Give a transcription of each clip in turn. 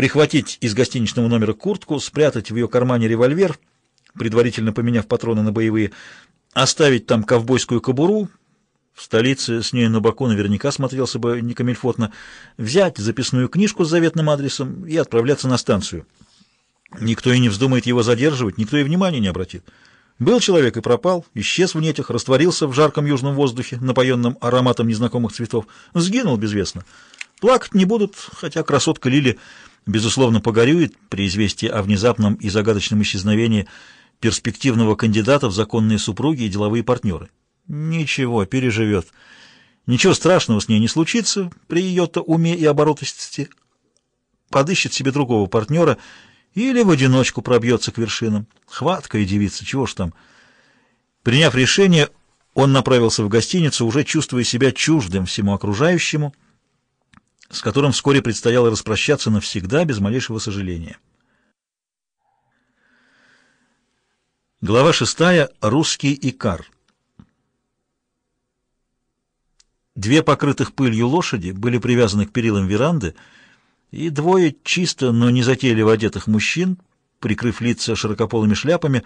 прихватить из гостиничного номера куртку, спрятать в ее кармане револьвер, предварительно поменяв патроны на боевые, оставить там ковбойскую кобуру, в столице с ней на боку наверняка смотрелся бы некамильфотно, взять записную книжку с заветным адресом и отправляться на станцию. Никто и не вздумает его задерживать, никто и внимания не обратит. Был человек и пропал, исчез в нетях, растворился в жарком южном воздухе, напоенном ароматом незнакомых цветов, сгинул безвестно. Плакать не будут, хотя красотка Лили, безусловно, погорюет при известии о внезапном и загадочном исчезновении перспективного кандидата в законные супруги и деловые партнеры. Ничего, переживет. Ничего страшного с ней не случится при ее-то уме и оборотости. Подыщет себе другого партнера или в одиночку пробьется к вершинам. Хваткая девица, чего ж там. Приняв решение, он направился в гостиницу, уже чувствуя себя чуждым всему окружающему, с которым вскоре предстояло распрощаться навсегда, без малейшего сожаления. Глава шестая. Русский икар. Две покрытых пылью лошади были привязаны к перилам веранды, и двое чисто, но не затейливо одетых мужчин, прикрыв лица широкополыми шляпами,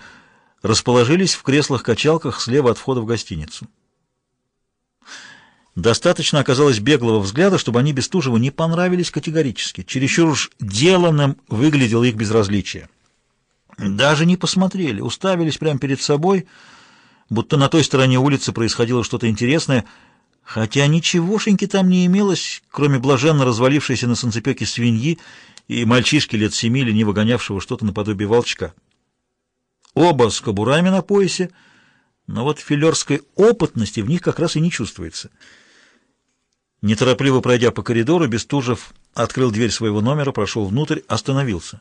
расположились в креслах-качалках слева от входа в гостиницу. Достаточно оказалось беглого взгляда, чтобы они Бестужеву не понравились категорически. Чересчур уж деланным выглядело их безразличие. Даже не посмотрели, уставились прямо перед собой, будто на той стороне улицы происходило что-то интересное — хотя ничегошеньки там не имелось, кроме блаженно развалившейся на солнцепеке свиньи и мальчишки лет семи, лениво гонявшего что-то наподобие волчка. Оба с кобурами на поясе, но вот филерской опытности в них как раз и не чувствуется. Неторопливо пройдя по коридору, Бестужев открыл дверь своего номера, прошел внутрь, остановился.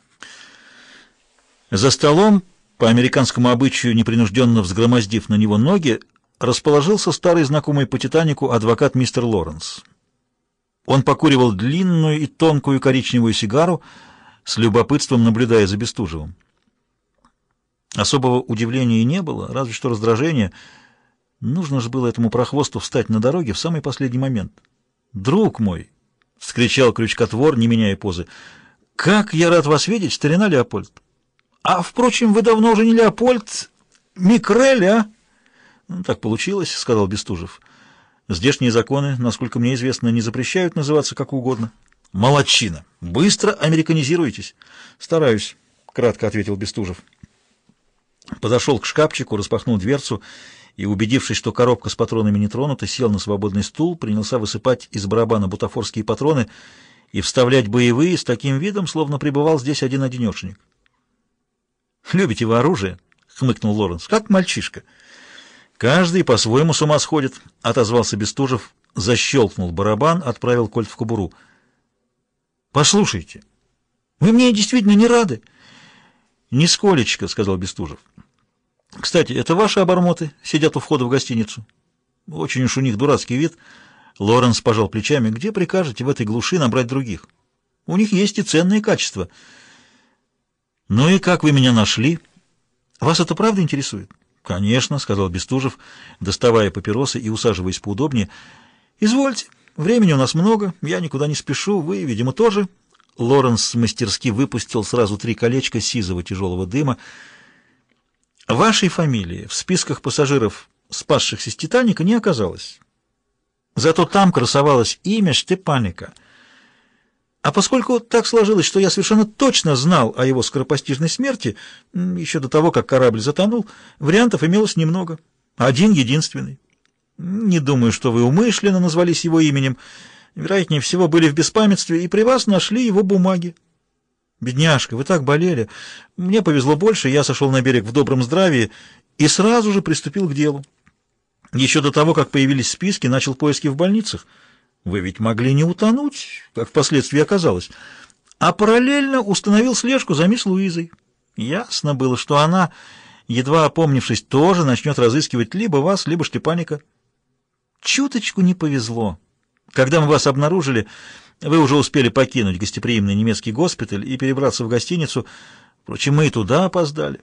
За столом, по американскому обычаю непринужденно взгромоздив на него ноги, расположился старый знакомый по «Титанику» адвокат мистер Лоренс. Он покуривал длинную и тонкую коричневую сигару, с любопытством наблюдая за Бестужевым. Особого удивления и не было, разве что раздражение. Нужно же было этому прохвосту встать на дороге в самый последний момент. «Друг мой!» — вскричал крючкотвор, не меняя позы. «Как я рад вас видеть, старина Леопольд!» «А, впрочем, вы давно уже не Леопольд, Микрель, а?» Ну, так получилось, — сказал Бестужев. Здешние законы, насколько мне известно, не запрещают называться как угодно. Молодчина! Быстро американизируетесь. Стараюсь, — кратко ответил Бестужев. Подошел к шкафчику, распахнул дверцу и, убедившись, что коробка с патронами не тронута, сел на свободный стул, принялся высыпать из барабана бутафорские патроны и вставлять боевые с таким видом, словно пребывал здесь один-одинешенек. «Любите вы оружие?» — хмыкнул Лоренс. «Как мальчишка». «Каждый по-своему с ума сходит», — отозвался Бестужев, защелкнул барабан, отправил кольт в кобуру. «Послушайте, вы мне действительно не рады?» «Нисколечко», — сказал Бестужев. «Кстати, это ваши обормоты сидят у входа в гостиницу?» «Очень уж у них дурацкий вид». Лоренс пожал плечами. «Где прикажете в этой глуши набрать других? У них есть и ценные качества». «Ну и как вы меня нашли? Вас это правда интересует?» «Конечно», — сказал Бестужев, доставая папиросы и усаживаясь поудобнее. «Извольте, времени у нас много, я никуда не спешу, вы, видимо, тоже». Лоренс мастерски выпустил сразу три колечка сизого тяжелого дыма. «Вашей фамилии в списках пассажиров, спасшихся с «Титаника», не оказалось. Зато там красовалось имя Штепаника». А поскольку так сложилось, что я совершенно точно знал о его скоропостижной смерти, еще до того, как корабль затонул, вариантов имелось немного. Один единственный. Не думаю, что вы умышленно назвались его именем. Вероятнее всего, были в беспамятстве, и при вас нашли его бумаги. Бедняжка, вы так болели. Мне повезло больше, я сошел на берег в добром здравии и сразу же приступил к делу. Еще до того, как появились списки, начал поиски в больницах — вы ведь могли не утонуть, как впоследствии оказалось, а параллельно установил слежку за мисс Луизой. Ясно было, что она, едва опомнившись, тоже начнет разыскивать либо вас, либо Штепаника. Чуточку не повезло. Когда мы вас обнаружили, вы уже успели покинуть гостеприимный немецкий госпиталь и перебраться в гостиницу. Впрочем, мы и туда опоздали.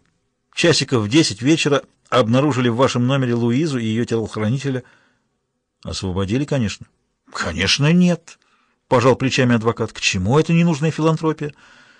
Часиков в десять вечера обнаружили в вашем номере Луизу и ее телохранителя. Освободили, конечно. «Конечно, нет», — пожал плечами адвокат. «К чему это ненужная филантропия?»